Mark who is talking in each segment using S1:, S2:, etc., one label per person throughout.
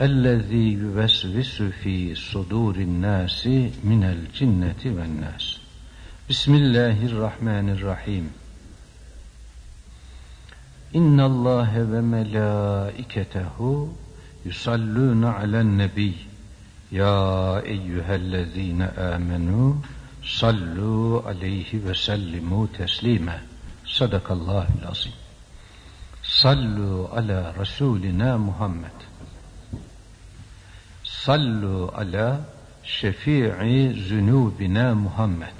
S1: الذي يوسوس في صدور الناس من الجنة والناس. بسم الله الرحمن الرحيم. إن الله وملائكته يصلون على النبي. يا أيها الذين آمنوا صلوا عليه وسلموا تسليما. صدق الله العظيم. صلوا على رسولنا محمد. sallu ala şefii zünubina Muhammed.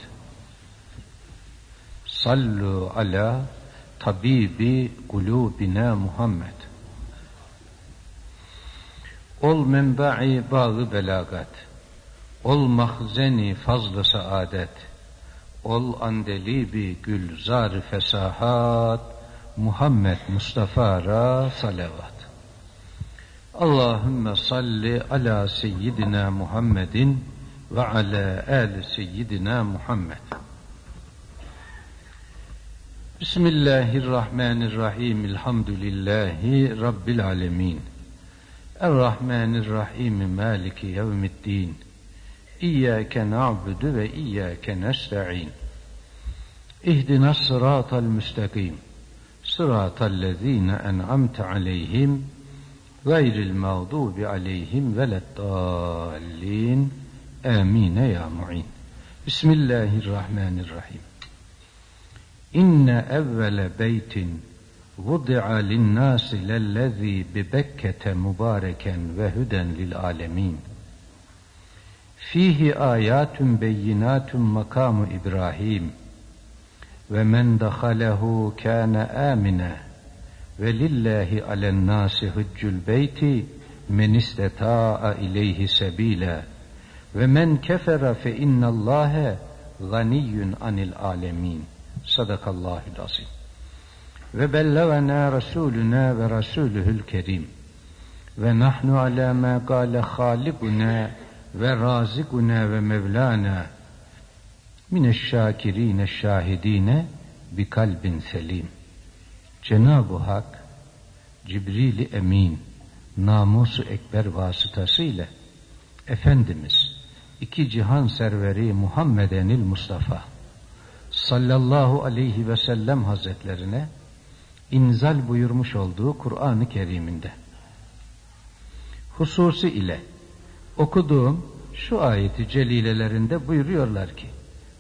S1: Sallu ala tabibi kulubina Muhammed. Ol menba'i bağı belagat. Ol mahzeni fazlı saadet. Ol andelibi gülzar fesahat. Muhammed Mustafa'ra salavat. Allahümme salli ala seyyidina Muhammedin ve ala ali seyyidina Muhammed. Bismillahirrahmanirrahim. Elhamdülillahi Rabbil alemin. Errahmanirrahim. Maliki yevmiddin. İyyâke na'budu ve iyyâke nesta'in. İhdina sıratal müstakim. Sıratal lezîne en'amte aleyhim gayril mağdubi aleyhim veleddallin. Amin ya mu'in. Bismillahirrahmanirrahim. İnne evvele beytin vudi'a linnâsi lellezî bibekkete mübareken ve hüden lil alemin. Fihi ayatun beyinatun makamu İbrahim ve men dahalehu kâne âmine ve lillahi alen nâsi hüccül beyti men isteta'a ileyhi sebîle ve men kefere fe innallâhe ganiyyun anil alemin. Sadakallahul azim. Ve bellevena Resuluna ve Rasuluhul Kerim. Ve nahnu ala ma kâle halikuna ve razikuna ve mevlana mineşşâkirîne şahidine bi kalbin selim. Cenab-ı Hak Cibril-i Emin namusu ekber vasıtasıyla Efendimiz iki cihan serveri Muhammedenil Mustafa sallallahu aleyhi ve sellem hazretlerine inzal buyurmuş olduğu Kur'an-ı Kerim'inde. Hususi ile okuduğum şu ayeti celilelerinde buyuruyorlar ki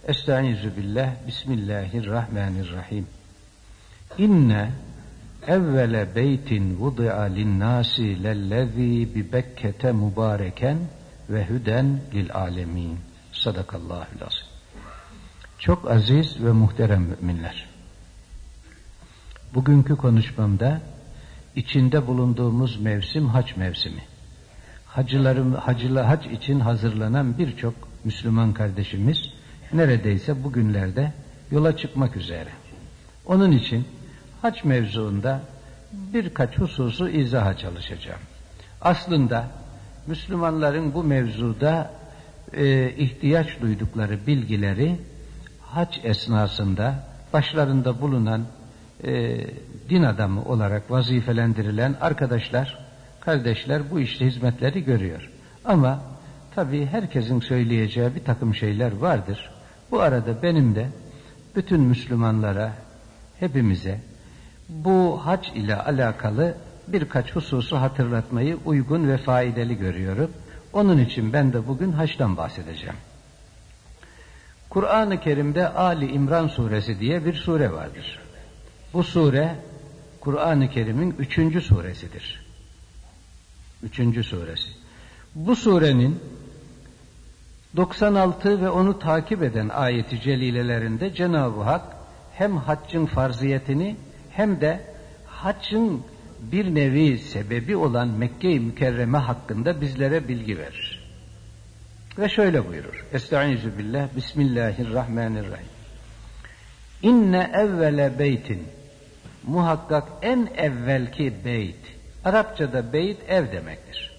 S1: Estaizu billah Bismillahirrahmanirrahim İnne evvele beytin vudi'a linnâsi lellezî bi Bekke'te mübareken ve hüden lil alemin. Sadakallahül azim. Çok aziz ve muhterem müminler. Bugünkü konuşmamda içinde bulunduğumuz mevsim hac mevsimi. Hacılarım, hacıla hac için hazırlanan birçok Müslüman kardeşimiz neredeyse bugünlerde yola çıkmak üzere. Onun için hac mevzuunda birkaç hususu izaha çalışacağım. Aslında Müslümanların bu mevzuda e, ihtiyaç duydukları bilgileri hac esnasında başlarında bulunan e, din adamı olarak vazifelendirilen arkadaşlar, kardeşler bu işte hizmetleri görüyor. Ama tabii herkesin söyleyeceği bir takım şeyler vardır. Bu arada benim de bütün Müslümanlara, hepimize bu hac ile alakalı birkaç hususu hatırlatmayı uygun ve faydalı görüyorum. Onun için ben de bugün haçtan bahsedeceğim. Kur'an-ı Kerim'de Ali İmran suresi diye bir sure vardır. Bu sure Kur'an-ı Kerim'in üçüncü suresidir. Üçüncü suresi. Bu surenin 96 ve onu takip eden ayeti celilelerinde Cenab-ı Hak hem haccın farziyetini hem de haccın bir nevi sebebi olan Mekke-i Mükerreme hakkında bizlere bilgi verir. Ve şöyle buyurur. Estaizu billah, Bismillahirrahmanirrahim. İnne evvele beytin, muhakkak en evvelki beyt, Arapçada beyt ev demektir.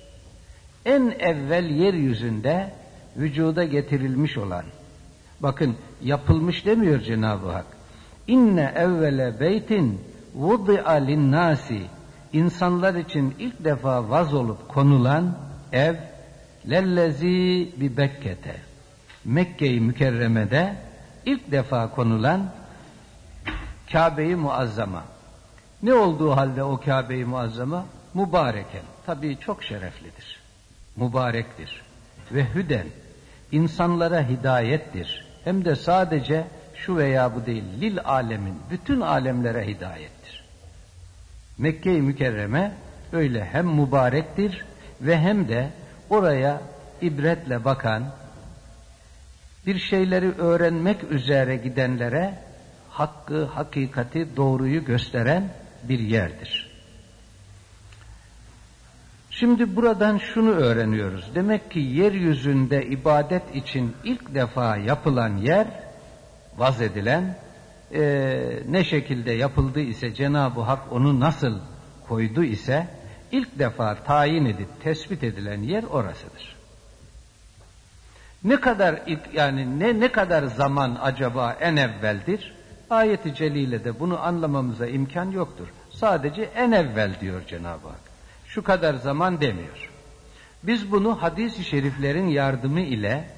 S1: En evvel yeryüzünde vücuda getirilmiş olan, bakın yapılmış demiyor Cenab-ı Hak. İnne evvele beytin vudi'a linnâsi insanlar için ilk defa vaz olup konulan ev lellezi bi Bekke'te Mekke-i Mükerreme'de ilk defa konulan Kabe-i Muazzama. Ne olduğu halde o Kabe-i Muazzama? Mübareken. Tabii çok şereflidir. Mübarektir. Ve hüden. insanlara hidayettir. Hem de sadece şu veya bu değil. Lil alemin. Bütün alemlere hidayettir. Mekke-i Mükerreme öyle hem mübarektir ve hem de oraya ibretle bakan, bir şeyleri öğrenmek üzere gidenlere hakkı, hakikati, doğruyu gösteren bir yerdir. Şimdi buradan şunu öğreniyoruz. Demek ki yeryüzünde ibadet için ilk defa yapılan yer, vaz edilen, e, ne şekilde yapıldı ise Cenab-ı Hak onu nasıl koydu ise ilk defa tayin edip tespit edilen yer orasıdır. Ne kadar ilk yani ne ne kadar zaman acaba en evveldir? Ayeti celilede bunu anlamamıza imkan yoktur. Sadece en evvel diyor Cenab-ı Hak. Şu kadar zaman demiyor. Biz bunu hadis-i şeriflerin yardımı ile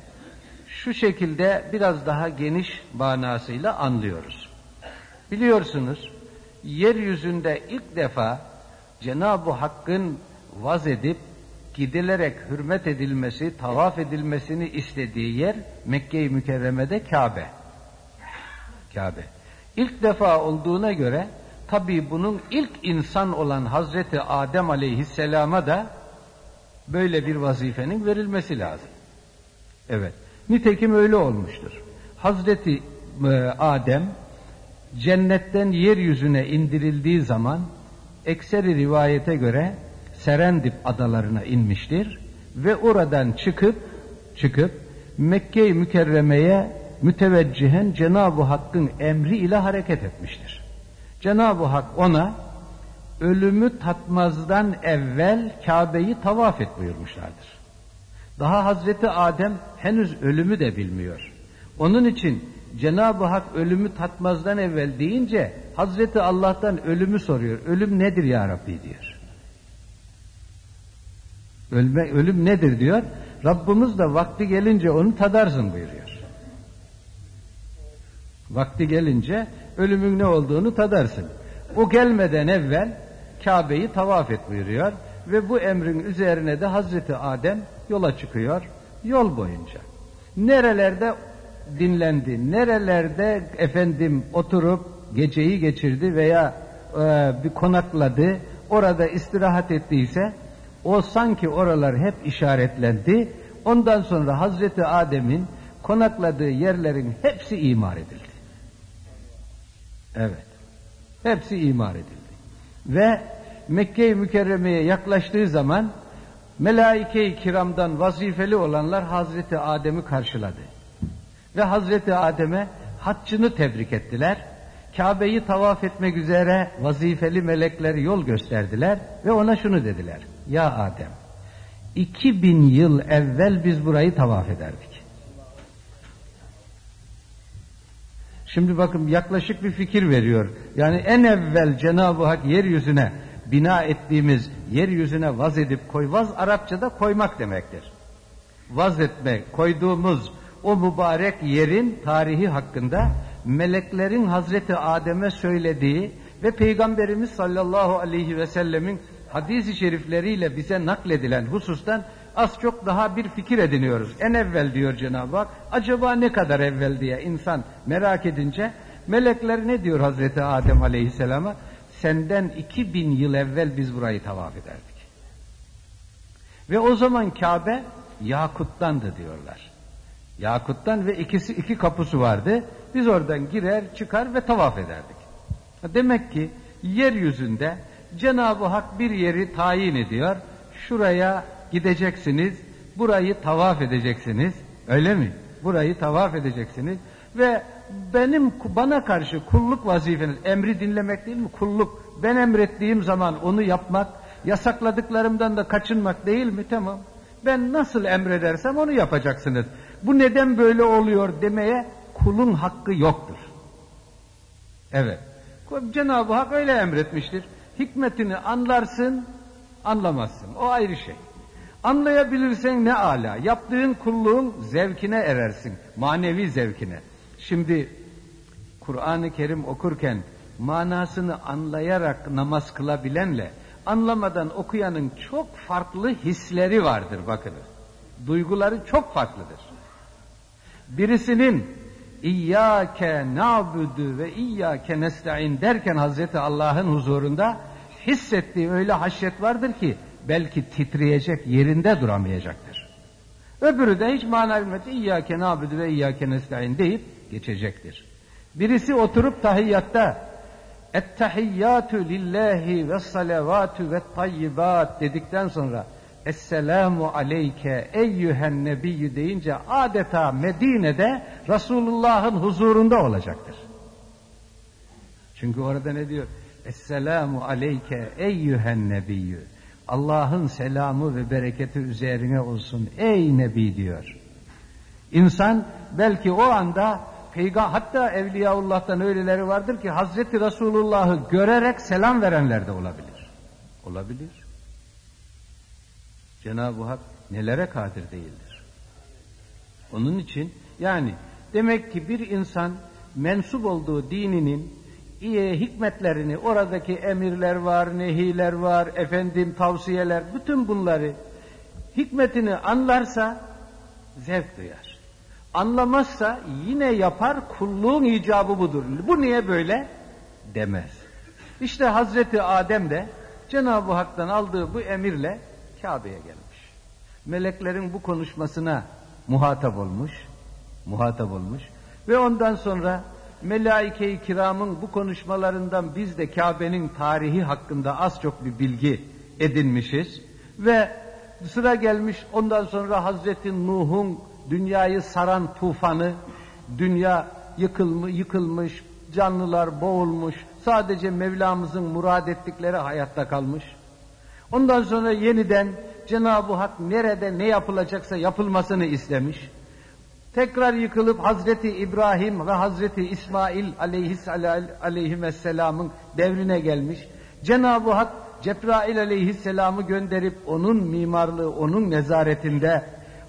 S1: şu şekilde biraz daha geniş manasıyla anlıyoruz. Biliyorsunuz yeryüzünde ilk defa Cenab-ı Hakk'ın vaz edip gidilerek hürmet edilmesi, tavaf edilmesini istediği yer Mekke-i Mükerreme'de Kabe. Kabe. İlk defa olduğuna göre tabi bunun ilk insan olan Hazreti Adem Aleyhisselam'a da böyle bir vazifenin verilmesi lazım. Evet. Nitekim öyle olmuştur. Hazreti e, Adem cennetten yeryüzüne indirildiği zaman ekseri rivayete göre Serendip adalarına inmiştir ve oradan çıkıp çıkıp Mekke-i Mükerreme'ye müteveccihen Cenab-ı Hakk'ın emri ile hareket etmiştir. Cenab-ı Hak ona ölümü tatmazdan evvel Kabe'yi tavaf et buyurmuşlardır. Daha Hazreti Adem henüz ölümü de bilmiyor. Onun için Cenab-ı Hak ölümü tatmazdan evvel deyince Hazreti Allah'tan ölümü soruyor. Ölüm nedir ya Rabbi diyor. Ölme, ölüm nedir diyor. Rabbimiz de vakti gelince onu tadarsın buyuruyor. Vakti gelince ölümün ne olduğunu tadarsın. O gelmeden evvel Kabe'yi tavaf et buyuruyor. Ve bu emrin üzerine de Hazreti Adem yola çıkıyor yol boyunca. Nerelerde dinlendi, nerelerde efendim oturup geceyi geçirdi veya e, bir konakladı, orada istirahat ettiyse o sanki oralar hep işaretlendi. Ondan sonra Hazreti Adem'in konakladığı yerlerin hepsi imar edildi. Evet. Hepsi imar edildi. Ve Mekke-i Mükerreme'ye yaklaştığı zaman melaike-i kiramdan vazifeli olanlar Hazreti Adem'i karşıladı. Ve Hazreti Adem'e haccını tebrik ettiler. Kabe'yi tavaf etmek üzere vazifeli melekler yol gösterdiler ve ona şunu dediler. Ya Adem, 2000 yıl evvel biz burayı tavaf ederdik. Şimdi bakın yaklaşık bir fikir veriyor. Yani en evvel Cenab-ı Hak yeryüzüne bina ettiğimiz yeryüzüne vaz edip koy. Vaz Arapçada koymak demektir. Vaz etmek, koyduğumuz o mübarek yerin tarihi hakkında meleklerin Hazreti Adem'e söylediği ve Peygamberimiz sallallahu aleyhi ve sellemin hadis-i şerifleriyle bize nakledilen husustan az çok daha bir fikir ediniyoruz. En evvel diyor Cenab-ı Hak. Acaba ne kadar evvel diye insan merak edince melekler ne diyor Hazreti Adem Aleyhisselam'a? Senden iki bin yıl evvel biz burayı tavaf ederdik. Ve o zaman Kabe Yakut'tandı diyorlar. Yakut'tan ve ikisi iki kapısı vardı. Biz oradan girer, çıkar ve tavaf ederdik. Demek ki yeryüzünde Cenab-ı Hak bir yeri tayin ediyor. Şuraya gideceksiniz, burayı tavaf edeceksiniz. Öyle mi? Burayı tavaf edeceksiniz ve benim bana karşı kulluk vazifeniz emri dinlemek değil mi? Kulluk. Ben emrettiğim zaman onu yapmak, yasakladıklarımdan da kaçınmak değil mi? Tamam. Ben nasıl emredersem onu yapacaksınız. Bu neden böyle oluyor demeye kulun hakkı yoktur. Evet. Cenab-ı Hak öyle emretmiştir. Hikmetini anlarsın, anlamazsın. O ayrı şey. Anlayabilirsen ne ala. Yaptığın kulluğun zevkine erersin. Manevi zevkine. Şimdi Kur'an-ı Kerim okurken manasını anlayarak namaz kılabilenle anlamadan okuyanın çok farklı hisleri vardır bakınız. Duyguları çok farklıdır. Birisinin İyyâke na'budu ve iyyâke nesta'in derken Hazreti Allah'ın huzurunda hissettiği öyle haşyet vardır ki belki titreyecek yerinde duramayacaktır. Öbürü de hiç mana bilmedi. İyyâke na'budu ve iyyâke nesta'in deyip geçecektir. Birisi oturup tahiyyatta Ettehiyyatü lillahi ve salavatu ve tayyibat dedikten sonra Esselamu aleyke eyyühen nebiyyü deyince adeta Medine'de Resulullah'ın huzurunda olacaktır. Çünkü orada ne diyor? Esselamu aleyke eyyühen nebiyyü. Allah'ın selamı ve bereketi üzerine olsun ey nebi diyor. İnsan belki o anda Peygamber hatta Evliyaullah'tan öyleleri vardır ki Hazreti Resulullah'ı görerek selam verenler de olabilir. Olabilir. Cenab-ı Hak nelere kadir değildir. Onun için yani demek ki bir insan mensup olduğu dininin iyi hikmetlerini, oradaki emirler var, nehiler var, efendim tavsiyeler, bütün bunları hikmetini anlarsa zevk duyar. Anlamazsa yine yapar, kulluğun icabı budur. Bu niye böyle? Demez. İşte Hazreti Adem de Cenab-ı Hak'tan aldığı bu emirle Kabe'ye gelmiş. Meleklerin bu konuşmasına muhatap olmuş, muhatap olmuş ve ondan sonra melaike-i kiramın bu konuşmalarından biz de Kabe'nin tarihi hakkında az çok bir bilgi edinmişiz ve sıra gelmiş ondan sonra Hazreti Nuh'un dünyayı saran tufanı, dünya yıkılmış, yıkılmış, canlılar boğulmuş, sadece Mevlamızın murad ettikleri hayatta kalmış. Ondan sonra yeniden Cenab-ı Hak nerede ne yapılacaksa yapılmasını istemiş. Tekrar yıkılıp Hazreti İbrahim ve Hazreti İsmail aleyhisselamın devrine gelmiş. Cenab-ı Hak Cebrail aleyhisselamı gönderip onun mimarlığı, onun nezaretinde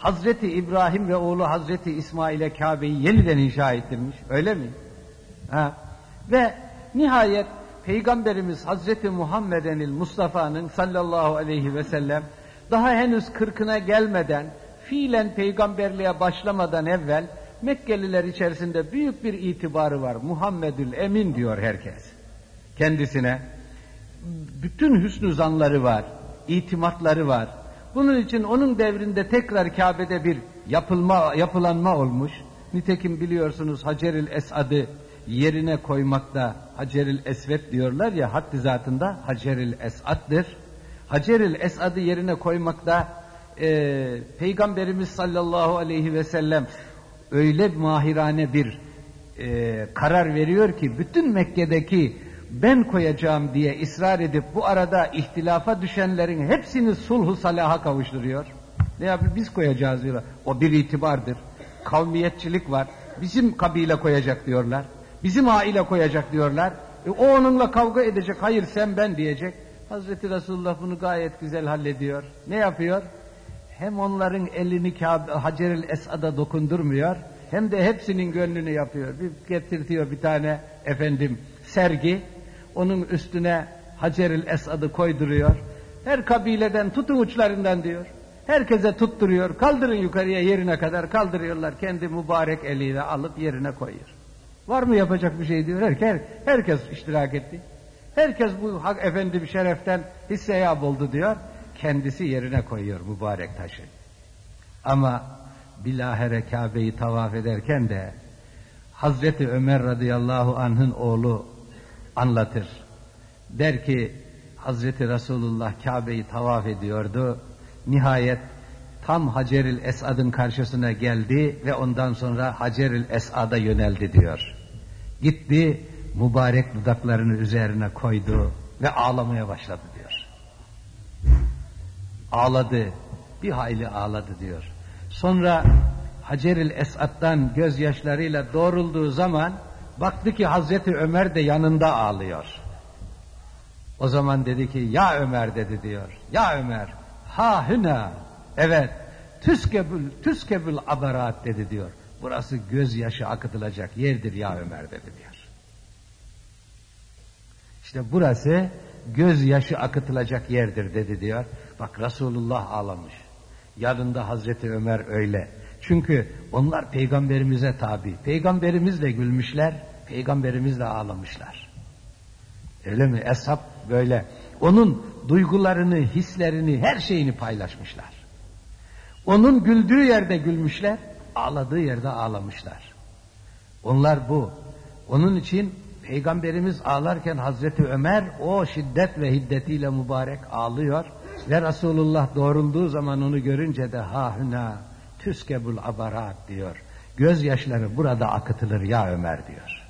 S1: Hazreti İbrahim ve oğlu Hazreti İsmail'e Kabe'yi yeniden inşa ettirmiş. Öyle mi? Ha. Ve nihayet Peygamberimiz Hazreti Muhammed'in Mustafa'nın sallallahu aleyhi ve sellem daha henüz kırkına gelmeden fiilen peygamberliğe başlamadan evvel Mekkeliler içerisinde büyük bir itibarı var. Muhammedül Emin diyor herkes. Kendisine bütün hüsnü zanları var, itimatları var. Bunun için onun devrinde tekrar Kabe'de bir yapılma, yapılanma olmuş. Nitekim biliyorsunuz Haceril Esad'ı yerine koymakta Haceril Esvet diyorlar ya haddi zatında Haceril Esad'dır. Haceril Esad'ı yerine koymakta e, Peygamberimiz sallallahu aleyhi ve sellem öyle mahirane bir e, karar veriyor ki bütün Mekke'deki ben koyacağım diye ısrar edip bu arada ihtilafa düşenlerin hepsini sulhu salaha kavuşturuyor. Ne yapıyor? Biz koyacağız diyorlar. O bir itibardır. Kavmiyetçilik var. Bizim kabile koyacak diyorlar. Bizim aile koyacak diyorlar. E, o onunla kavga edecek. Hayır sen ben diyecek. Hazreti Resulullah bunu gayet güzel hallediyor. Ne yapıyor? Hem onların elini Hacer-el Esad'a dokundurmuyor. Hem de hepsinin gönlünü yapıyor. Bir getirtiyor bir tane efendim sergi. Onun üstüne Hacer-el Esad'ı koyduruyor. Her kabileden tutun uçlarından diyor. Herkese tutturuyor. Kaldırın yukarıya yerine kadar kaldırıyorlar. Kendi mübarek eliyle alıp yerine koyuyor. Var mı yapacak bir şey diyor. Herkes, herkes iştirak etti. Herkes bu hak efendim şereften hisseyab oldu diyor. Kendisi yerine koyuyor mübarek taşı. Ama bilahere Kabe'yi tavaf ederken de Hazreti Ömer radıyallahu anh'ın oğlu anlatır. Der ki Hazreti Resulullah Kabe'yi tavaf ediyordu. Nihayet tam Haceril Esad'ın karşısına geldi ve ondan sonra Haceril Esad'a yöneldi diyor. Gitti, mübarek dudaklarını üzerine koydu ve ağlamaya başladı diyor. Ağladı, bir hayli ağladı diyor. Sonra Haceril Esad'dan gözyaşlarıyla doğrulduğu zaman baktı ki Hazreti Ömer de yanında ağlıyor. O zaman dedi ki ya Ömer dedi diyor. Ya Ömer ha hüna evet tüskebül tüskebül abarat dedi diyor. Burası gözyaşı akıtılacak yerdir ya Ömer dedi diyor. İşte burası gözyaşı akıtılacak yerdir dedi diyor. Bak Resulullah ağlamış. Yanında Hazreti Ömer öyle. Çünkü onlar peygamberimize tabi. Peygamberimizle gülmüşler, peygamberimizle ağlamışlar. Öyle mi? Eshab böyle. Onun duygularını, hislerini, her şeyini paylaşmışlar. Onun güldüğü yerde gülmüşler, ağladığı yerde ağlamışlar. Onlar bu. Onun için Peygamberimiz ağlarken Hazreti Ömer o şiddet ve hiddetiyle mübarek ağlıyor ve Resulullah doğrulduğu zaman onu görünce de ha hüna tüskebul abarat diyor. Gözyaşları burada akıtılır ya Ömer diyor.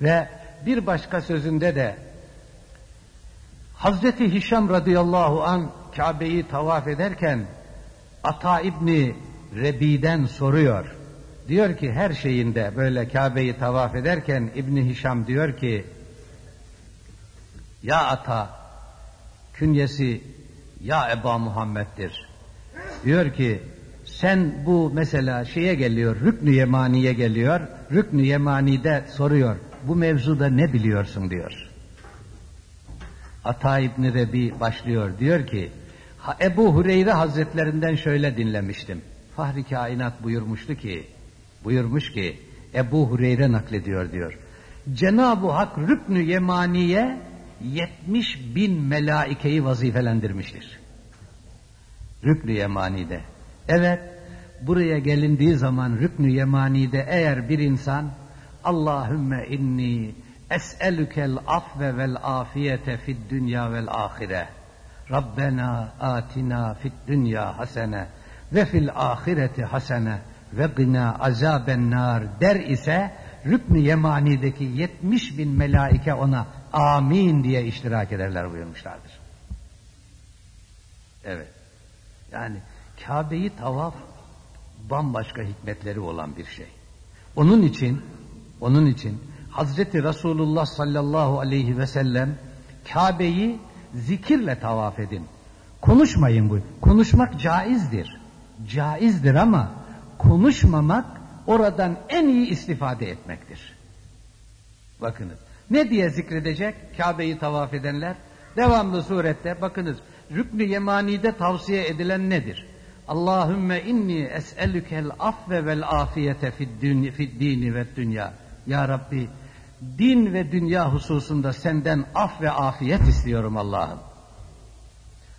S1: Ve bir başka sözünde de Hazreti Hişam radıyallahu an Kabe'yi tavaf ederken Ata İbni Rebi'den soruyor. Diyor ki her şeyinde böyle Kabe'yi tavaf ederken İbni Hişam diyor ki Ya Ata künyesi ya Eba Muhammed'dir. Diyor ki sen bu mesela şeye geliyor, Rüknü Yemani'ye geliyor. Rüknü Yemani'de soruyor. Bu mevzuda ne biliyorsun diyor. Ata İbni Rebi başlıyor. Diyor ki Ebu Hureyre Hazretlerinden şöyle dinlemiştim. Fahri Kainat buyurmuştu ki buyurmuş ki Ebu Hureyre naklediyor diyor. Cenab-ı Hak Rüknü Yemani'ye 70 bin melaikeyi vazifelendirmiştir. Rüknü Yemani'de. Evet, buraya gelindiği zaman Rüknü Yemani'de eğer bir insan Allahümme inni es'elükel afve vel afiyete fid dünya vel ahire. Rabbena atina fid dünya hasene ve fil ahireti hasene ve gına azaben nar der ise Rüknü Yemani'deki 70 bin melaike ona amin diye iştirak ederler buyurmuşlardır. Evet. Yani Kabe'yi tavaf bambaşka hikmetleri olan bir şey. Onun için onun için Hazreti Resulullah sallallahu aleyhi ve sellem Kabe'yi zikirle tavaf edin. Konuşmayın bu. Konuşmak caizdir. Caizdir ama konuşmamak oradan en iyi istifade etmektir. Bakınız. Ne diye zikredecek Kabe'yi tavaf edenler? Devamlı surette bakınız Rüknü Yemani'de tavsiye edilen nedir? Allahümme inni es'elükel afve vel afiyete fid dini ve dünya. Ya Rabbi din ve dünya hususunda senden af ve afiyet istiyorum Allah'ım.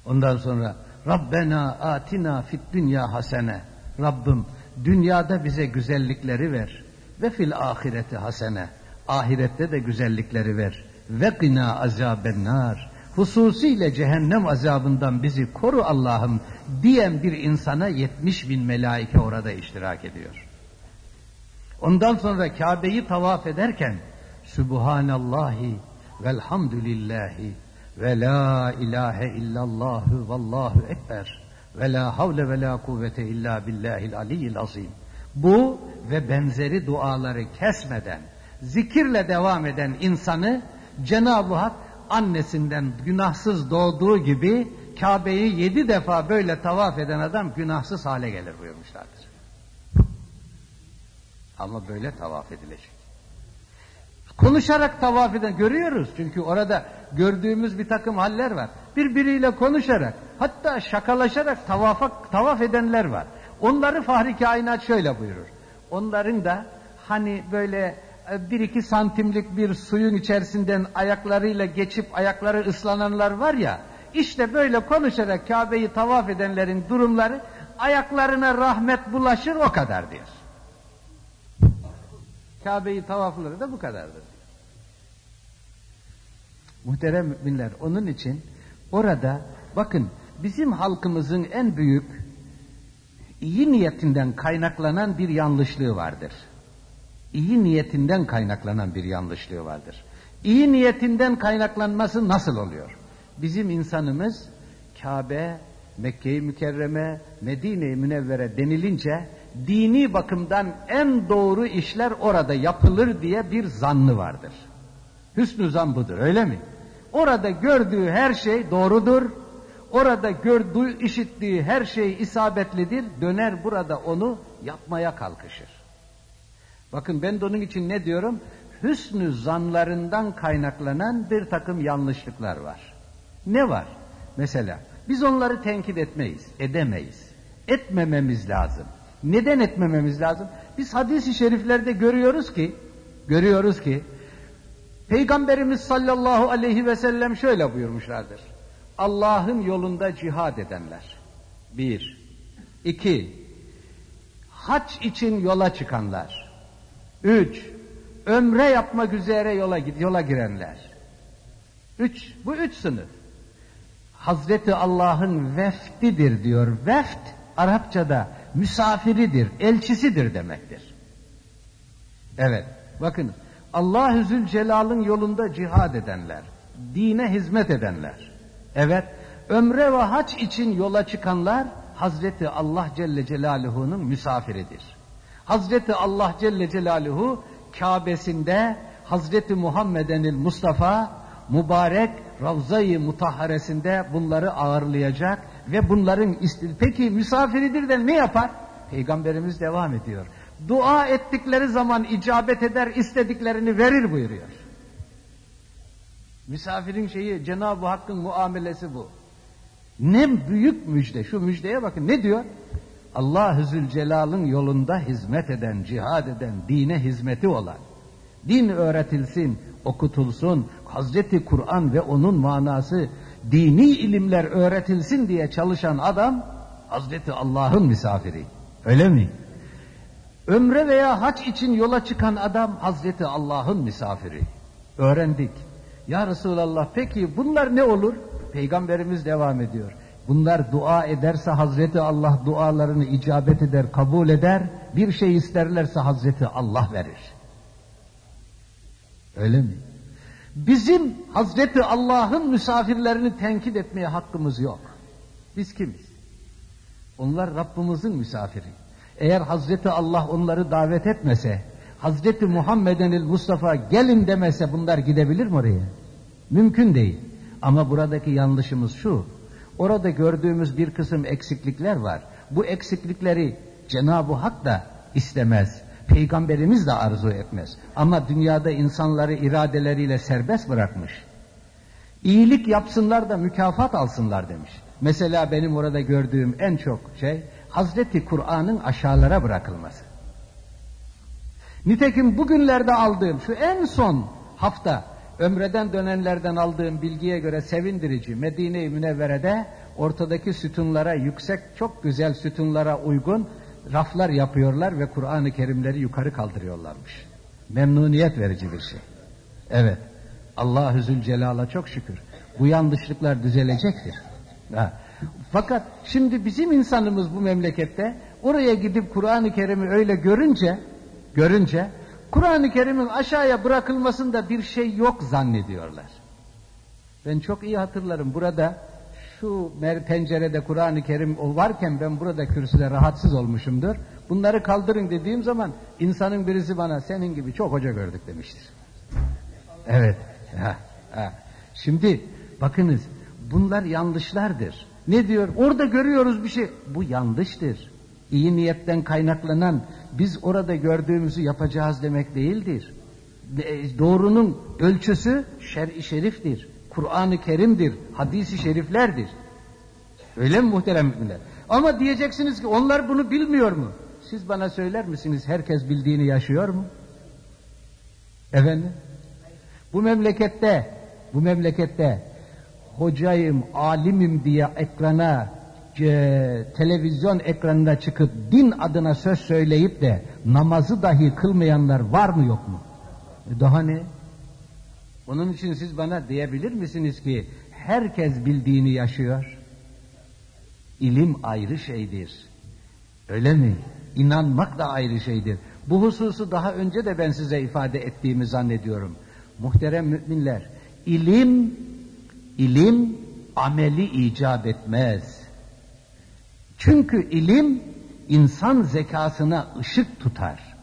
S1: Ondan sonra Rabbena atina fit dünya hasene. Rabbim dünyada bize güzellikleri ver. Ve fil ahireti hasene. Ahirette de güzellikleri ver. Ve gına azabennar. Hususiyle cehennem azabından bizi koru Allah'ım diyen bir insana 70 bin melaike orada iştirak ediyor. Ondan sonra Kabe'yi tavaf ederken Subhanallahi velhamdülillahi ve la ilahe illallahu vallahu ekber ve la havle ve la kuvvete illa billahil aliyyil azim. Bu ve benzeri duaları kesmeden, zikirle devam eden insanı Cenab-ı Hak annesinden günahsız doğduğu gibi Kabe'yi yedi defa böyle tavaf eden adam günahsız hale gelir buyurmuşlardır. Ama böyle tavaf edilecek. Konuşarak tavaf eden görüyoruz çünkü orada gördüğümüz bir takım haller var. Birbiriyle konuşarak hatta şakalaşarak tavafa, tavaf edenler var. Onları Fahri Kainat şöyle buyurur. Onların da hani böyle bir iki santimlik bir suyun içerisinden ayaklarıyla geçip ayakları ıslananlar var ya, işte böyle konuşarak Kabe'yi tavaf edenlerin durumları ayaklarına rahmet bulaşır o kadar diyor. Kabe'yi tavafları da bu kadardır. Muhterem müminler onun için orada bakın bizim halkımızın en büyük iyi niyetinden kaynaklanan bir yanlışlığı vardır. İyi niyetinden kaynaklanan bir yanlışlığı vardır. İyi niyetinden kaynaklanması nasıl oluyor? Bizim insanımız Kabe, Mekke-i Mükerreme, Medine-i Münevvere denilince dini bakımdan en doğru işler orada yapılır diye bir zannı vardır. Hüsnü zan budur öyle mi? Orada gördüğü her şey doğrudur. Orada gördüğü, işittiği her şey isabetlidir. Döner burada onu yapmaya kalkışır. Bakın ben de onun için ne diyorum? Hüsnü zanlarından kaynaklanan bir takım yanlışlıklar var. Ne var? Mesela biz onları tenkit etmeyiz, edemeyiz. Etmememiz lazım. Neden etmememiz lazım? Biz hadis-i şeriflerde görüyoruz ki, görüyoruz ki, Peygamberimiz sallallahu aleyhi ve sellem şöyle buyurmuşlardır. Allah'ın yolunda cihad edenler. Bir. iki, Haç için yola çıkanlar. Üç. Ömre yapmak üzere yola, yola girenler. Üç. Bu üç sınıf. Hazreti Allah'ın veftidir diyor. Veft Arapçada misafiridir, elçisidir demektir. Evet, bakın Allah-u Zülcelal'ın yolunda cihad edenler, dine hizmet edenler, evet, ömre ve haç için yola çıkanlar, Hazreti Allah Celle Celaluhu'nun misafiridir. Hazreti Allah Celle Celaluhu, Kabe'sinde Hazreti Muhammedenil Mustafa, mübarek Ravza-i Mutahharesinde bunları ağırlayacak ve bunların istil. Peki misafiridir de ne yapar? Peygamberimiz devam ediyor. Dua ettikleri zaman icabet eder, istediklerini verir buyuruyor. Misafirin şeyi Cenab-ı Hakk'ın muamelesi bu. Ne büyük müjde. Şu müjdeye bakın. Ne diyor? Allah-u Zülcelal'ın yolunda hizmet eden, cihad eden, dine hizmeti olan, din öğretilsin, okutulsun, Hazreti Kur'an ve onun manası dini ilimler öğretilsin diye çalışan adam Hazreti Allah'ın misafiri. Öyle mi? Ömre veya haç için yola çıkan adam Hazreti Allah'ın misafiri. Öğrendik. Ya Resulallah peki bunlar ne olur? Peygamberimiz devam ediyor. Bunlar dua ederse Hazreti Allah dualarını icabet eder, kabul eder. Bir şey isterlerse Hazreti Allah verir. Öyle mi? Bizim Hazreti Allah'ın misafirlerini tenkit etmeye hakkımız yok. Biz kimiz? Onlar Rabbimizin misafiri. Eğer Hazreti Allah onları davet etmese, Hazreti Muhammedenil Mustafa gelin demese bunlar gidebilir mi oraya? Mümkün değil. Ama buradaki yanlışımız şu. Orada gördüğümüz bir kısım eksiklikler var. Bu eksiklikleri Cenab-ı Hak da istemez. Peygamberimiz de arzu etmez. Ama dünyada insanları iradeleriyle serbest bırakmış. İyilik yapsınlar da mükafat alsınlar demiş. Mesela benim orada gördüğüm en çok şey Hazreti Kur'an'ın aşağılara bırakılması. Nitekim bugünlerde aldığım şu en son hafta ömreden dönenlerden aldığım bilgiye göre sevindirici Medine-i Münevvere'de ortadaki sütunlara yüksek çok güzel sütunlara uygun raflar yapıyorlar ve Kur'an-ı Kerimleri yukarı kaldırıyorlarmış. Memnuniyet verici bir şey. Evet. Allah-u Zülcelal'a çok şükür. Bu yanlışlıklar düzelecektir. Ha. Fakat şimdi bizim insanımız bu memlekette oraya gidip Kur'an-ı Kerim'i öyle görünce görünce Kur'an-ı Kerim'in aşağıya bırakılmasında bir şey yok zannediyorlar. Ben çok iyi hatırlarım burada şu pencerede Kur'an-ı Kerim varken ben burada kürsüde rahatsız olmuşumdur. Bunları kaldırın dediğim zaman insanın birisi bana senin gibi çok hoca gördük demiştir. Evet. Ha, ha. Şimdi bakınız bunlar yanlışlardır. Ne diyor? Orada görüyoruz bir şey. Bu yanlıştır. İyi niyetten kaynaklanan biz orada gördüğümüzü yapacağız demek değildir. E, doğrunun ölçüsü şer-i şeriftir. Kur'an-ı Kerim'dir, hadisi şeriflerdir. Öyle mi muhterem müminler? Ama diyeceksiniz ki onlar bunu bilmiyor mu? Siz bana söyler misiniz herkes bildiğini yaşıyor mu? Efendim? Bu memlekette, bu memlekette hocayım, alimim diye ekrana, e, televizyon ekranına çıkıp din adına söz söyleyip de namazı dahi kılmayanlar var mı yok mu? E daha ne? Onun için siz bana diyebilir misiniz ki herkes bildiğini yaşıyor? İlim ayrı şeydir. Öyle mi? İnanmak da ayrı şeydir. Bu hususu daha önce de ben size ifade ettiğimi zannediyorum. Muhterem müminler, ilim, ilim ameli icap etmez. Çünkü ilim insan zekasına ışık tutar.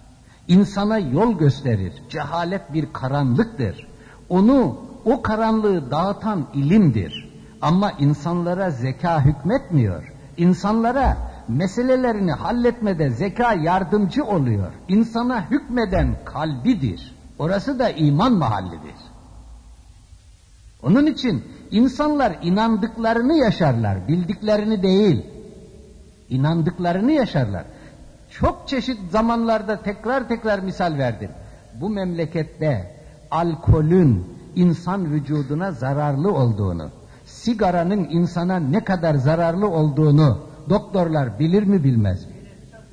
S1: İnsana yol gösterir. Cehalet bir karanlıktır. Onu, o karanlığı dağıtan ilimdir. Ama insanlara zeka hükmetmiyor. İnsanlara meselelerini halletmede zeka yardımcı oluyor. İnsana hükmeden kalbidir. Orası da iman mahallidir. Onun için insanlar inandıklarını yaşarlar, bildiklerini değil. İnandıklarını yaşarlar. Çok çeşit zamanlarda tekrar tekrar misal verdim. Bu memlekette alkolün insan vücuduna zararlı olduğunu, sigaranın insana ne kadar zararlı olduğunu doktorlar bilir mi bilmez mi?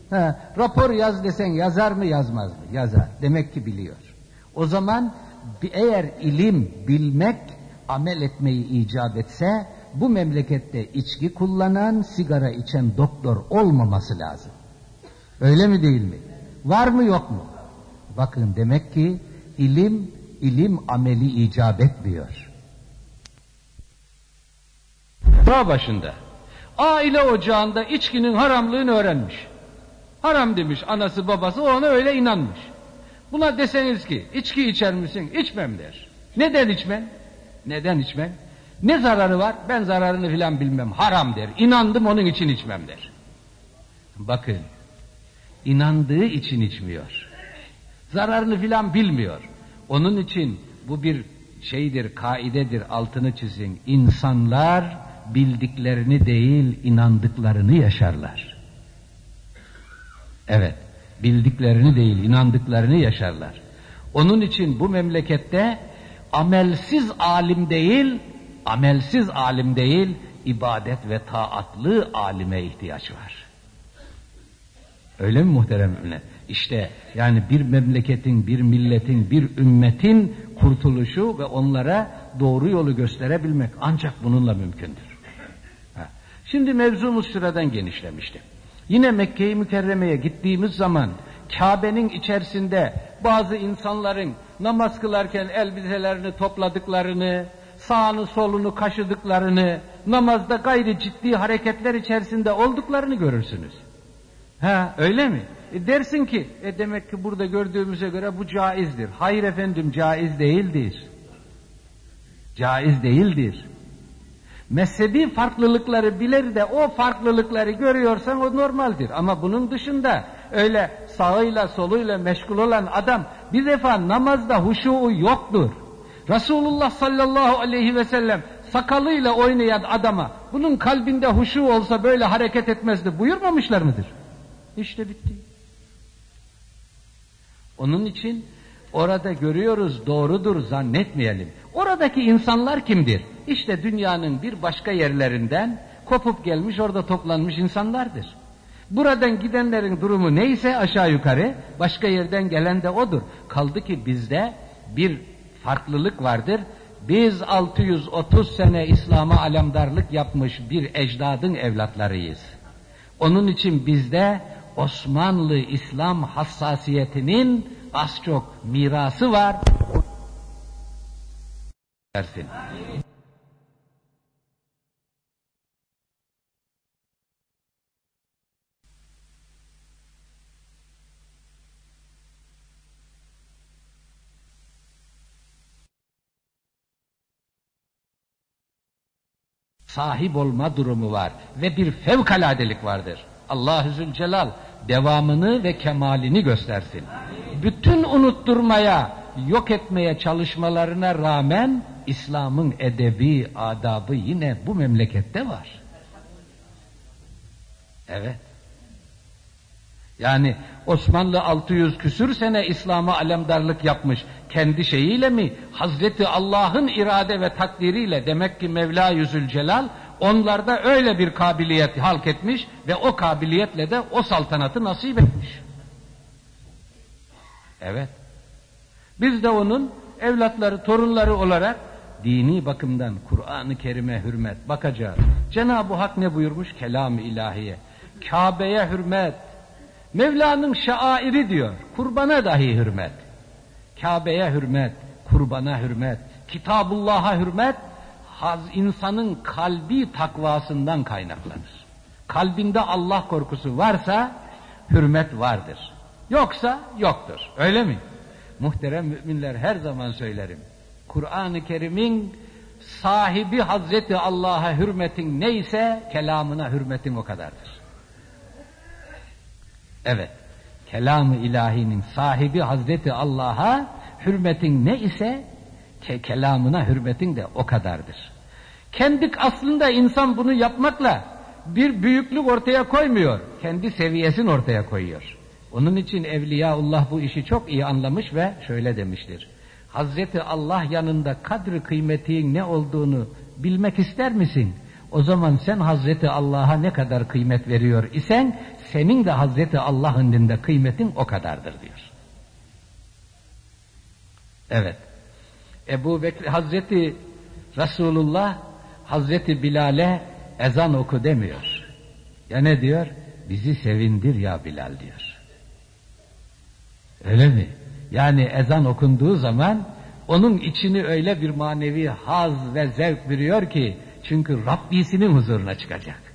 S1: Ha, rapor yaz desen yazar mı yazmaz mı? Yazar. Demek ki biliyor. O zaman eğer ilim, bilmek, amel etmeyi icap etse bu memlekette içki kullanan, sigara içen doktor olmaması lazım. Öyle mi değil mi? Var mı yok mu? Bakın demek ki ilim, ilim ameli icap etmiyor. Dağ başında, aile ocağında içkinin haramlığını öğrenmiş. Haram demiş anası babası, o ona öyle inanmış. Buna deseniz ki, içki içer misin? İçmem der. Neden içmem? Neden içmem? Ne zararı var? Ben zararını filan bilmem. Haram der. İnandım onun için içmem der. Bakın, inandığı için içmiyor. Zararını filan bilmiyor. Onun için bu bir şeydir, kaidedir, altını çizin. İnsanlar bildiklerini değil, inandıklarını yaşarlar. Evet, bildiklerini değil, inandıklarını yaşarlar. Onun için bu memlekette amelsiz alim değil, amelsiz alim değil, ibadet ve taatlı alime ihtiyaç var. Öyle mi muhterem ümmet? İşte yani bir memleketin, bir milletin, bir ümmetin kurtuluşu ve onlara doğru yolu gösterebilmek ancak bununla mümkündür. Şimdi mevzumuz sıradan genişlemişti. Yine Mekke-i Mükerreme'ye gittiğimiz zaman Kabe'nin içerisinde bazı insanların namaz kılarken elbiselerini topladıklarını, sağını solunu kaşıdıklarını, namazda gayri ciddi hareketler içerisinde olduklarını görürsünüz. Ha öyle mi? E dersin ki, e demek ki burada gördüğümüze göre bu caizdir. Hayır efendim caiz değildir. Caiz değildir. Mezhebi farklılıkları bilir de o farklılıkları görüyorsan o normaldir. Ama bunun dışında öyle sağıyla soluyla meşgul olan adam bir defa namazda huşu yoktur. Resulullah sallallahu aleyhi ve sellem sakalıyla oynayan adama bunun kalbinde huşu olsa böyle hareket etmezdi buyurmamışlar mıdır? İşte bitti. Onun için orada görüyoruz doğrudur zannetmeyelim. Oradaki insanlar kimdir? İşte dünyanın bir başka yerlerinden kopup gelmiş orada toplanmış insanlardır. Buradan gidenlerin durumu neyse aşağı yukarı başka yerden gelen de odur. Kaldı ki bizde bir farklılık vardır. Biz 630 sene İslam'a alemdarlık yapmış bir ecdadın evlatlarıyız. Onun için bizde Osmanlı İslam hassasiyetinin az çok mirası var. Dersin. Sahip olma durumu var ve bir fevkaladelik vardır. Allah-u Zülcelal devamını ve kemalini göstersin. Bütün unutturmaya, yok etmeye çalışmalarına rağmen İslam'ın edebi, adabı yine bu memlekette var. Evet. Yani Osmanlı 600 küsür sene İslam'a alemdarlık yapmış. Kendi şeyiyle mi? Hazreti Allah'ın irade ve takdiriyle demek ki Mevla Yüzül Celal onlarda öyle bir kabiliyet halk etmiş ve o kabiliyetle de o saltanatı nasip etmiş. Evet. Biz de onun evlatları, torunları olarak dini bakımdan Kur'an-ı Kerim'e hürmet bakacağız. Cenab-ı Hak ne buyurmuş? Kelam-ı ilahiye. Kabe'ye hürmet. Mevla'nın şairi diyor. Kurbana dahi hürmet. Kabe'ye hürmet, kurbana hürmet, Kitabullah'a hürmet, haz insanın kalbi takvasından kaynaklanır. Kalbinde Allah korkusu varsa hürmet vardır. Yoksa yoktur. Öyle mi? Muhterem müminler her zaman söylerim. Kur'an-ı Kerim'in sahibi Hazreti Allah'a hürmetin neyse kelamına hürmetin o kadardır. Evet. Kelam-ı ilahinin sahibi Hazreti Allah'a hürmetin ne ise ke kelamına hürmetin de o kadardır. Kendik aslında insan bunu yapmakla bir büyüklük ortaya koymuyor. Kendi seviyesini ortaya koyuyor. Onun için Evliyaullah bu işi çok iyi anlamış ve şöyle demiştir. Hazreti Allah yanında kadri kıymetin ne olduğunu bilmek ister misin? O zaman sen Hazreti Allah'a ne kadar kıymet veriyor isen senin de Hazreti Allah'ın dinde kıymetin o kadardır diyor. Evet. Ebu Bekir, Hazreti Resulullah Hazreti Bilal'e ezan oku demiyor. Ya ne diyor? Bizi sevindir ya Bilal diyor. Öyle mi? Yani ezan okunduğu zaman onun içini öyle bir manevi haz ve zevk veriyor ki çünkü Rabbisinin huzuruna çıkacak.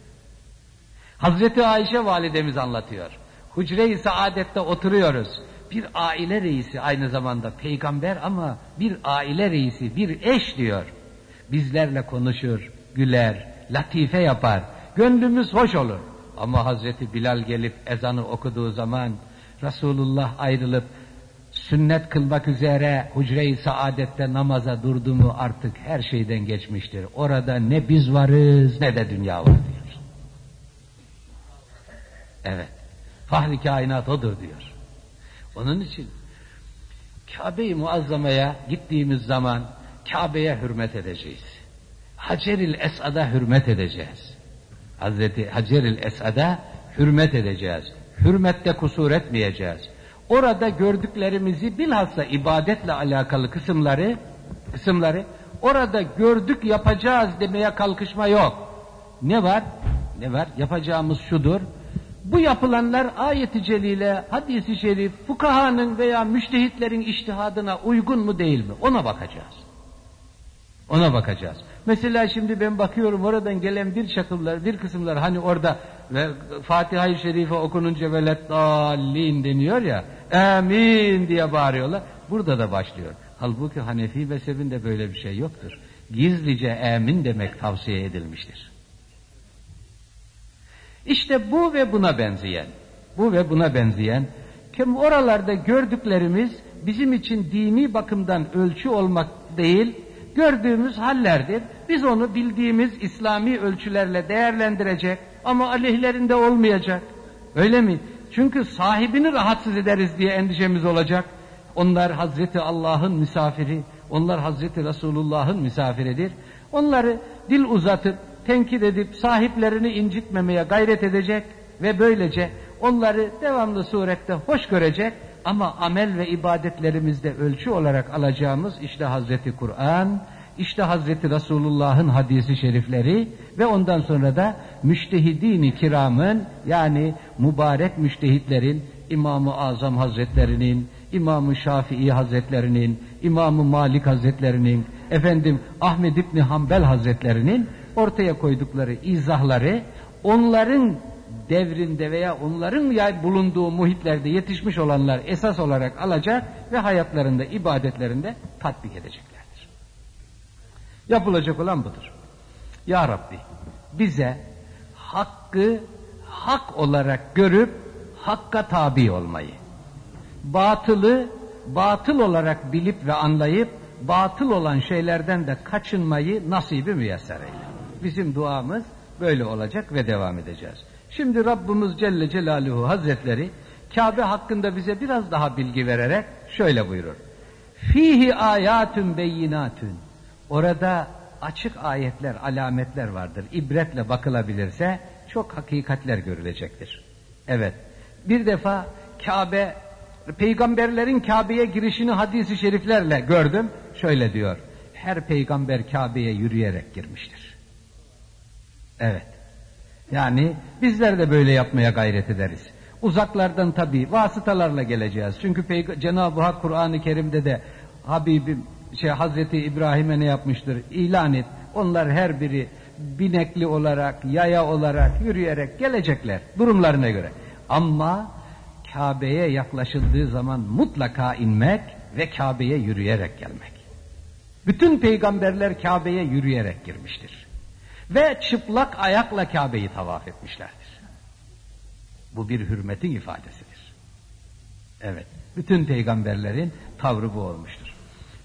S1: Hazreti Ayşe validemiz anlatıyor. Hucre-i Saadet'te oturuyoruz. Bir aile reisi aynı zamanda peygamber ama bir aile reisi, bir eş diyor. Bizlerle konuşur, güler, latife yapar. Gönlümüz hoş olur. Ama Hazreti Bilal gelip ezanı okuduğu zaman Resulullah ayrılıp sünnet kılmak üzere hucre-i saadette namaza durdu mu artık her şeyden geçmiştir. Orada ne biz varız ne de dünya var diyor. Evet. Fahri kainat odur diyor. Onun için Kabe-i Muazzama'ya gittiğimiz zaman Kabe'ye hürmet edeceğiz. Haceril Esad'a hürmet edeceğiz. Hazreti Haceril Esad'a hürmet edeceğiz. Hürmette kusur etmeyeceğiz. Orada gördüklerimizi bilhassa ibadetle alakalı kısımları kısımları orada gördük yapacağız demeye kalkışma yok. Ne var? Ne var? Yapacağımız şudur. Bu yapılanlar ayeti celile, hadisi şerif, fukahanın veya müştehitlerin iştihadına uygun mu değil mi? Ona bakacağız. Ona bakacağız. Mesela şimdi ben bakıyorum oradan gelen bir şakıllar, bir kısımlar hani orada ve Fatiha-i Şerife okununca velet dallin deniyor ya, amin diye bağırıyorlar. Burada da başlıyor. Halbuki Hanefi mezhebinde böyle bir şey yoktur. Gizlice amin demek tavsiye edilmiştir. İşte bu ve buna benzeyen, bu ve buna benzeyen, kim oralarda gördüklerimiz bizim için dini bakımdan ölçü olmak değil, gördüğümüz hallerdir. Biz onu bildiğimiz İslami ölçülerle değerlendirecek ama aleyhlerinde olmayacak. Öyle mi? Çünkü sahibini rahatsız ederiz diye endişemiz olacak. Onlar Hazreti Allah'ın misafiri, onlar Hazreti Resulullah'ın misafiridir. Onları dil uzatıp tenkit edip sahiplerini incitmemeye gayret edecek ve böylece onları devamlı surette hoş görecek ama amel ve ibadetlerimizde ölçü olarak alacağımız işte Hazreti Kur'an, işte Hazreti Resulullah'ın hadisi şerifleri ve ondan sonra da müştehidini kiramın yani mübarek müştehitlerin İmam-ı Azam Hazretlerinin, İmam-ı Şafii Hazretlerinin, İmam-ı Malik Hazretlerinin, efendim Ahmed İbni Hanbel Hazretlerinin ortaya koydukları izahları onların devrinde veya onların bulunduğu muhitlerde yetişmiş olanlar esas olarak alacak ve hayatlarında, ibadetlerinde tatbik edeceklerdir. Yapılacak olan budur. Ya Rabbi bize hakkı hak olarak görüp hakka tabi olmayı, batılı batıl olarak bilip ve anlayıp batıl olan şeylerden de kaçınmayı nasibi müyesser eyle. Bizim duamız böyle olacak ve devam edeceğiz. Şimdi Rabbimiz Celle Celaluhu Hazretleri Kabe hakkında bize biraz daha bilgi vererek şöyle buyurur. Fihi ayatun beyinatun. Orada açık ayetler, alametler vardır. İbretle bakılabilirse çok hakikatler görülecektir. Evet. Bir defa Kabe peygamberlerin Kabe'ye girişini hadisi şeriflerle gördüm. Şöyle diyor. Her peygamber Kabe'ye yürüyerek girmiştir. Evet. Yani bizler de böyle yapmaya gayret ederiz. Uzaklardan tabi vasıtalarla geleceğiz. Çünkü Cenab-ı Hak Kur'an-ı Kerim'de de Habibim şey Hazreti İbrahim'e ne yapmıştır? İlan et. Onlar her biri binekli olarak, yaya olarak, yürüyerek gelecekler durumlarına göre. Ama Kabe'ye yaklaşıldığı zaman mutlaka inmek ve Kabe'ye yürüyerek gelmek. Bütün peygamberler Kabe'ye yürüyerek girmiştir. Ve çıplak ayakla Kabe'yi tavaf etmişlerdir. Bu bir hürmetin ifadesidir. Evet, bütün peygamberlerin tavrı bu olmuştur.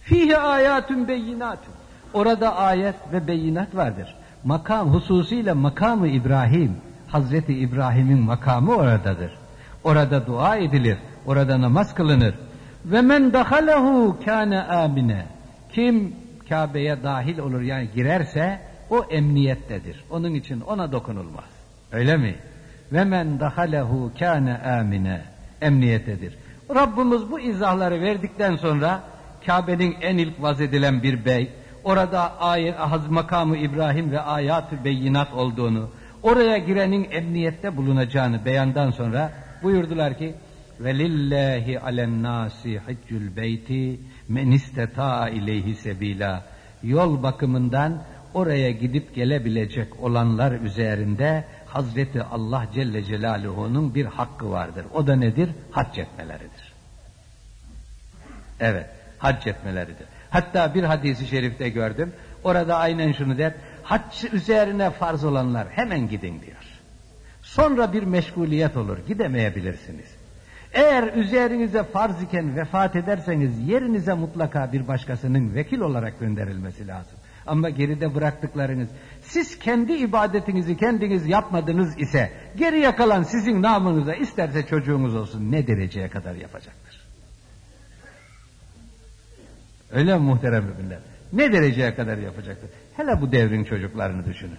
S1: Fihi ayatun beyinatun. Orada ayet ve beyinat vardır. Makam hususiyle makamı İbrahim, Hazreti İbrahim'in makamı oradadır. Orada dua edilir, orada namaz kılınır. Ve men dahalehu kâne amine. Kim Kabe'ye dahil olur yani girerse o emniyettedir. Onun için ona dokunulmaz. Öyle mi? Ve men dahalehu kâne amine. Emniyettedir. Rabbimiz bu izahları verdikten sonra Kabe'nin en ilk vaz edilen bir bey, orada ayet, ahaz makamı İbrahim ve ayat-ı beyinat olduğunu, oraya girenin emniyette bulunacağını beyandan sonra buyurdular ki velillahi alen nasi haccul beyti men isteta ileyhi sebila yol bakımından oraya gidip gelebilecek olanlar üzerinde Hazreti Allah Celle Celaluhu'nun bir hakkı vardır. O da nedir? Hac etmeleridir. Evet, hac etmeleridir. Hatta bir hadisi şerifte gördüm. Orada aynen şunu der. Hac üzerine farz olanlar hemen gidin diyor. Sonra bir meşguliyet olur, gidemeyebilirsiniz. Eğer üzerinize farz iken vefat ederseniz yerinize mutlaka bir başkasının vekil olarak gönderilmesi lazım. Ama geride bıraktıklarınız, siz kendi ibadetinizi kendiniz yapmadınız ise geriye kalan sizin namınıza isterse çocuğunuz olsun ne dereceye kadar yapacaktır? Öyle mi muhterem müminler? Ne dereceye kadar yapacaktır? Hele bu devrin çocuklarını düşünün.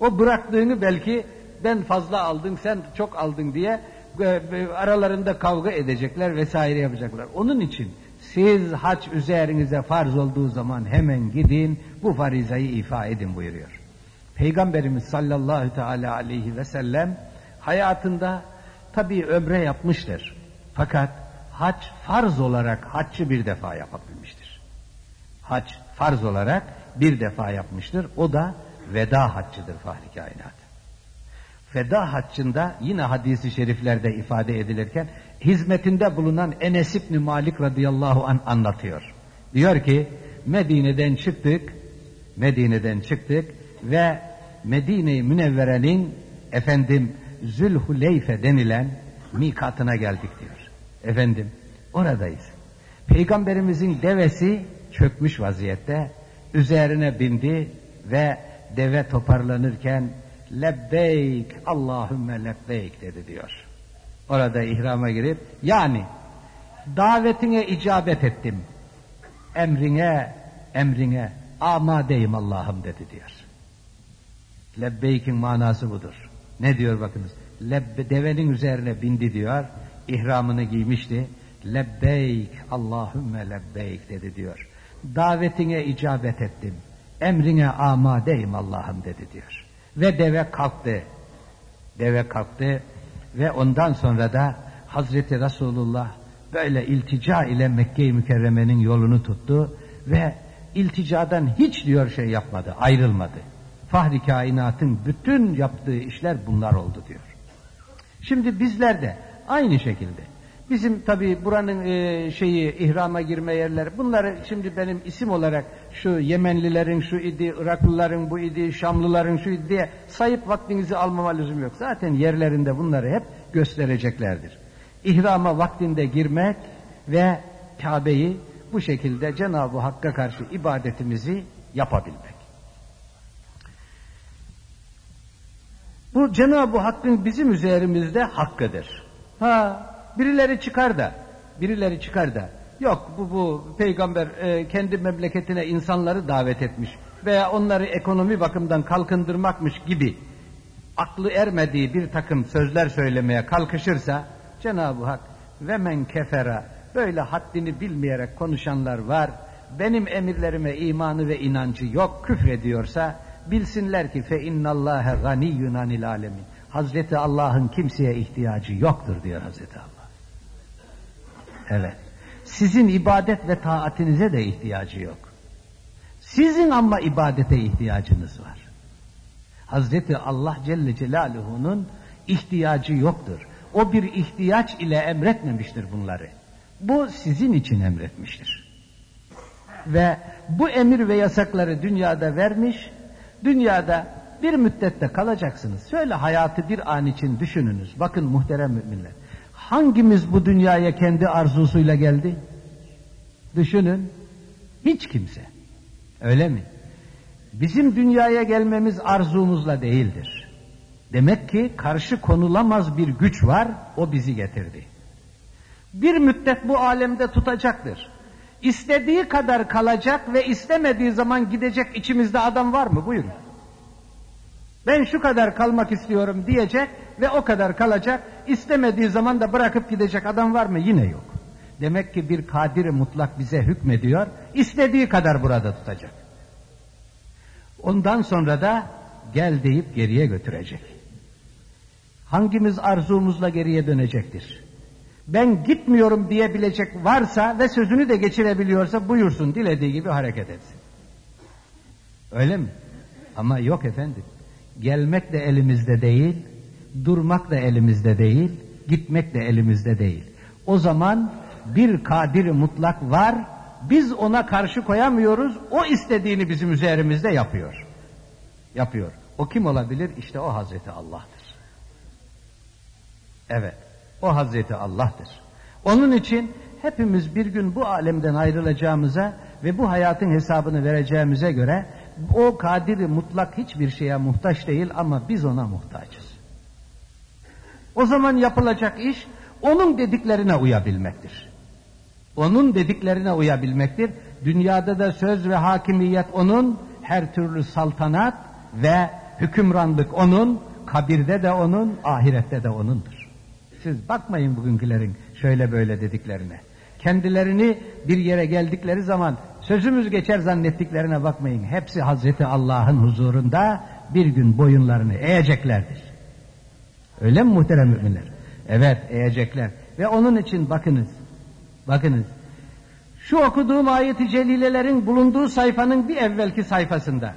S1: O bıraktığını belki ben fazla aldım sen çok aldın diye e, e, aralarında kavga edecekler vesaire yapacaklar. Onun için siz haç üzerinize farz olduğu zaman hemen gidin bu farizayı ifa edin buyuruyor. Peygamberimiz sallallahu teala aleyhi ve sellem hayatında tabi ömre yapmıştır. Fakat hac farz olarak haccı bir defa yapabilmiştir. Hac farz olarak bir defa yapmıştır. O da veda haccıdır Fahri Kainat. Veda haccında yine hadisi şeriflerde ifade edilirken hizmetinde bulunan Enes İbni Malik radıyallahu an anlatıyor. Diyor ki Medine'den çıktık, Medine'den çıktık ve Medine-i Münevvere'nin efendim Zülhuleyfe denilen mikatına geldik diyor. Efendim oradayız. Peygamberimizin devesi çökmüş vaziyette üzerine bindi ve deve toparlanırken lebbeyk Allahümme lebbeyk dedi diyor. Orada ihrama girip yani davetine icabet ettim. Emrine, emrine amadeyim Allah'ım dedi diyor. Lebbeykin manası budur. Ne diyor bakınız? Lebbe, devenin üzerine bindi diyor. İhramını giymişti. Lebbeyk Allahümme lebbeyk dedi diyor. Davetine icabet ettim. Emrine amadeyim Allah'ım dedi diyor. Ve deve kalktı. Deve kalktı ve ondan sonra da Hazreti Resulullah böyle iltica ile Mekke-i Mükerreme'nin yolunu tuttu ve ilticadan hiç diyor şey yapmadı, ayrılmadı. Fahri kainatın bütün yaptığı işler bunlar oldu diyor. Şimdi bizler de aynı şekilde Bizim tabi buranın e, şeyi ihrama girme yerleri bunları şimdi benim isim olarak şu Yemenlilerin şu idi, Iraklıların bu idi, Şamlıların şu idi diye sayıp vaktinizi almama lüzum yok. Zaten yerlerinde bunları hep göstereceklerdir. İhrama vaktinde girmek ve Kabe'yi bu şekilde Cenab-ı Hakk'a karşı ibadetimizi yapabilmek. Bu Cenab-ı Hakk'ın bizim üzerimizde hakkıdır. Ha Birileri çıkar da, birileri çıkar da, yok bu, bu peygamber e, kendi memleketine insanları davet etmiş veya onları ekonomi bakımından kalkındırmakmış gibi aklı ermediği bir takım sözler söylemeye kalkışırsa Cenab-ı Hak ve men kefera böyle haddini bilmeyerek konuşanlar var. Benim emirlerime imanı ve inancı yok küfrediyorsa bilsinler ki fe innallâhe ganiyyun anil alemin. Hazreti Allah'ın kimseye ihtiyacı yoktur diyor Hazreti Allah. Evet. Sizin ibadet ve taatinize de ihtiyacı yok. Sizin ama ibadete ihtiyacınız var. Hazreti Allah Celle Celaluhu'nun ihtiyacı yoktur. O bir ihtiyaç ile emretmemiştir bunları. Bu sizin için emretmiştir. Ve bu emir ve yasakları dünyada vermiş, dünyada bir müddette kalacaksınız. Şöyle hayatı bir an için düşününüz. Bakın muhterem müminler. Hangimiz bu dünyaya kendi arzusuyla geldi? Düşünün. Hiç kimse. Öyle mi? Bizim dünyaya gelmemiz arzumuzla değildir. Demek ki karşı konulamaz bir güç var, o bizi getirdi. Bir müddet bu alemde tutacaktır. İstediği kadar kalacak ve istemediği zaman gidecek içimizde adam var mı? Buyurun. Ben şu kadar kalmak istiyorum diyecek ve o kadar kalacak. İstemediği zaman da bırakıp gidecek adam var mı? Yine yok. Demek ki bir kadiri mutlak bize hükmediyor. İstediği kadar burada tutacak. Ondan sonra da gel deyip geriye götürecek. Hangimiz arzumuzla geriye dönecektir? Ben gitmiyorum diyebilecek varsa ve sözünü de geçirebiliyorsa buyursun dilediği gibi hareket etsin. Öyle mi? Ama yok efendim. Gelmek de elimizde değil, durmak da elimizde değil, gitmek de elimizde değil. O zaman bir kadir mutlak var, biz ona karşı koyamıyoruz, o istediğini bizim üzerimizde yapıyor. Yapıyor. O kim olabilir? İşte o Hazreti Allah'tır. Evet, o Hazreti Allah'tır. Onun için hepimiz bir gün bu alemden ayrılacağımıza ve bu hayatın hesabını vereceğimize göre o kadiri mutlak hiçbir şeye muhtaç değil ama biz ona muhtaçız. O zaman yapılacak iş onun dediklerine uyabilmektir. Onun dediklerine uyabilmektir. Dünyada da söz ve hakimiyet onun, her türlü saltanat ve hükümranlık onun, kabirde de onun, ahirette de onundur. Siz bakmayın bugünkülerin şöyle böyle dediklerine. Kendilerini bir yere geldikleri zaman sözümüz geçer zannettiklerine bakmayın. Hepsi Hazreti Allah'ın huzurunda bir gün boyunlarını eğeceklerdir. Öyle mi muhterem müminler? Evet eğecekler. Ve onun için bakınız, bakınız. Şu okuduğum ayeti celilelerin bulunduğu sayfanın bir evvelki sayfasında.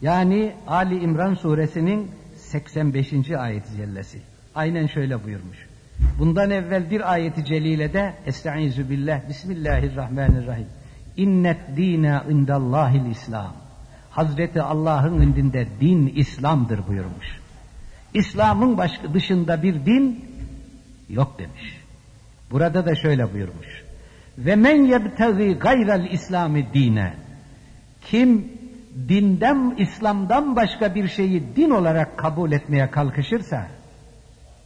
S1: Yani Ali İmran suresinin 85. ayet cellesi. Aynen şöyle buyurmuş. Bundan evvel bir ayeti celilede Estaizu billah Bismillahirrahmanirrahim. İnnet dine indallahil İslam. Hazreti Allah'ın indinde din İslam'dır buyurmuş. İslam'ın başka dışında bir din yok demiş. Burada da şöyle buyurmuş. Ve men yebtezi gayrel İslami dine. Kim dinden, İslam'dan başka bir şeyi din olarak kabul etmeye kalkışırsa,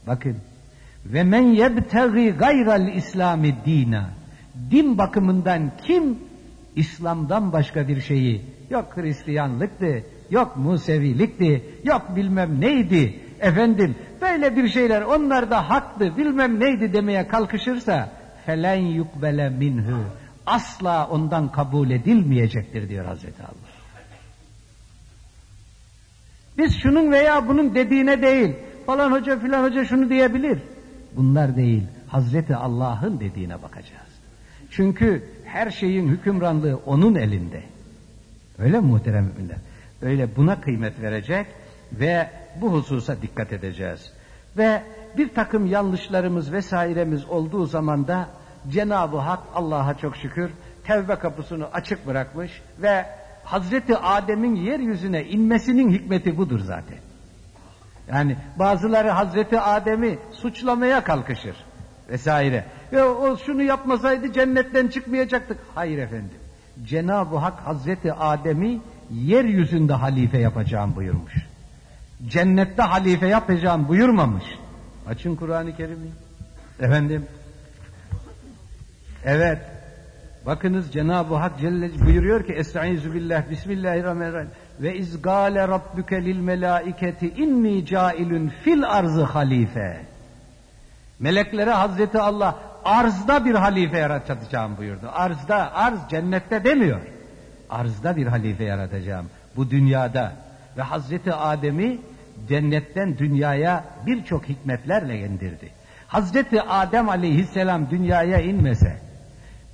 S1: bakın, ve men yebtegi gayral İslami dina, din bakımından kim İslam'dan başka bir şeyi, yok Hristiyanlıktı, yok Musevilikti, yok bilmem neydi, efendim böyle bir şeyler onlar da haktı, bilmem neydi demeye kalkışırsa, felen yukbele minhu, asla ondan kabul edilmeyecektir diyor Hazreti Allah. Biz şunun veya bunun dediğine değil, falan hoca filan hoca şunu diyebilir. Bunlar değil, Hazreti Allah'ın dediğine bakacağız. Çünkü her şeyin hükümranlığı onun elinde. Öyle mi muhterem müminler? Öyle buna kıymet verecek ve bu hususa dikkat edeceğiz. Ve bir takım yanlışlarımız vesairemiz olduğu zaman da Cenab-ı Hak Allah'a çok şükür tevbe kapısını açık bırakmış ve Hazreti Adem'in yeryüzüne inmesinin hikmeti budur zaten. Yani bazıları Hazreti Adem'i suçlamaya kalkışır vesaire. Ya o şunu yapmasaydı cennetten çıkmayacaktık. Hayır efendim. Cenab-ı Hak Hazreti Adem'i yeryüzünde halife yapacağım buyurmuş. Cennette halife yapacağım buyurmamış. Açın Kur'an-ı Kerim'i. Efendim. Evet. Bakınız Cenab-ı Hak Celle buyuruyor ki Estaizu billah Bismillahirrahmanirrahim ve izgale rabbuke lil melaiketi inni cailun fil arzı halife Meleklere Hazreti Allah arzda bir halife yaratacağım buyurdu. Arzda, arz cennette demiyor. Arzda bir halife yaratacağım. Bu dünyada. Ve Hazreti Adem'i cennetten dünyaya birçok hikmetlerle indirdi. Hazreti Adem aleyhisselam dünyaya inmese,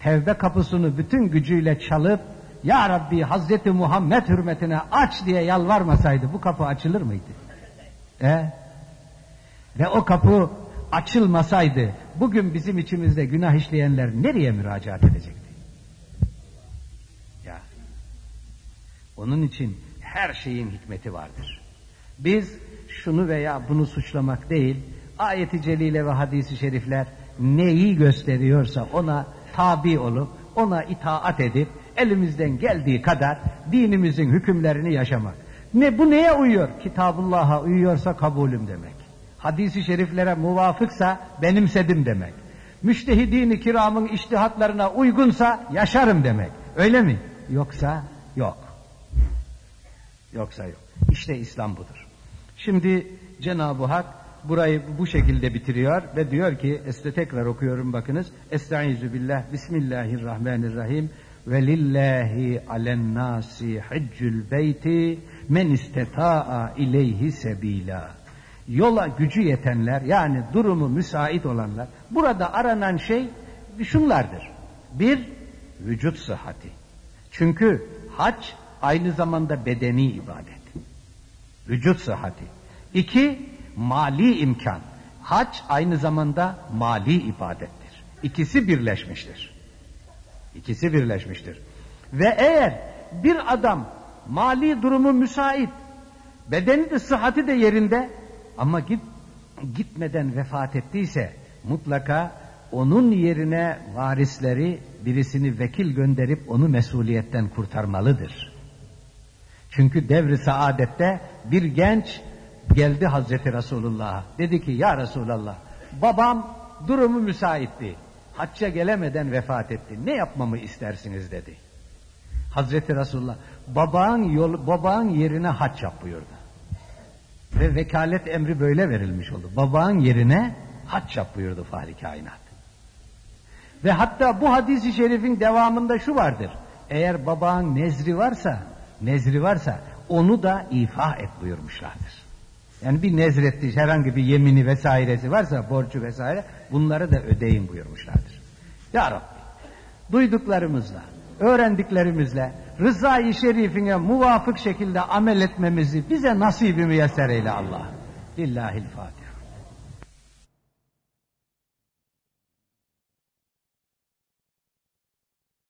S1: tevbe kapısını bütün gücüyle çalıp, Ya Rabbi Hazreti Muhammed hürmetine aç diye yalvarmasaydı bu kapı açılır mıydı? E? Ve o kapı açılmasaydı bugün bizim içimizde günah işleyenler nereye müracaat edecekti? Ya. Onun için her şeyin hikmeti vardır. Biz şunu veya bunu suçlamak değil, ayeti celile ve hadisi şerifler neyi gösteriyorsa ona tabi olup, ona itaat edip, elimizden geldiği kadar dinimizin hükümlerini yaşamak. Ne bu neye uyuyor? Kitabullah'a uyuyorsa kabulüm demek. Hadisi şeriflere muvafıksa benimsedim demek. Müştehidini kiramın iştihatlarına uygunsa yaşarım demek. Öyle mi? Yoksa yok. Yoksa yok. İşte İslam budur. Şimdi Cenab-ı Hak burayı bu şekilde bitiriyor ve diyor ki, este tekrar okuyorum bakınız. Estaizu billah, Bismillahirrahmanirrahim. Ve lillahi alen nasi haccül beyti men isteta'a ileyhi sebila. Yola gücü yetenler yani durumu müsait olanlar. Burada aranan şey şunlardır. Bir, vücut sıhhati. Çünkü hac aynı zamanda bedeni ibadet. Vücut sıhhati. İki, mali imkan. Hac aynı zamanda mali ibadettir. İkisi birleşmiştir. İkisi birleşmiştir. Ve eğer bir adam mali durumu müsait, bedeni de sıhhati de yerinde ama git, gitmeden vefat ettiyse mutlaka onun yerine varisleri birisini vekil gönderip onu mesuliyetten kurtarmalıdır. Çünkü devri saadette bir genç geldi Hazreti Resulullah'a. Dedi ki ya Resulallah babam durumu müsaitti. Hacca gelemeden vefat etti. Ne yapmamı istersiniz dedi. Hazreti Resulullah babağın yol, babağın yerine hac yap buyurdu. Ve vekalet emri böyle verilmiş oldu. Babağın yerine hac yap buyurdu Fahri Kainat. Ve hatta bu hadisi şerifin devamında şu vardır. Eğer babağın nezri varsa, nezri varsa onu da ifa et buyurmuşlardır. Yani bir nezretti, herhangi bir yemini vesairesi varsa, borcu vesaire, bunları da ödeyin buyurmuşlardır. Ya Rabbi, duyduklarımızla, öğrendiklerimizle, rızayı şerifine muvafık şekilde amel etmemizi bize nasibi müyesser eyle Allah. Lillahil Fatiha.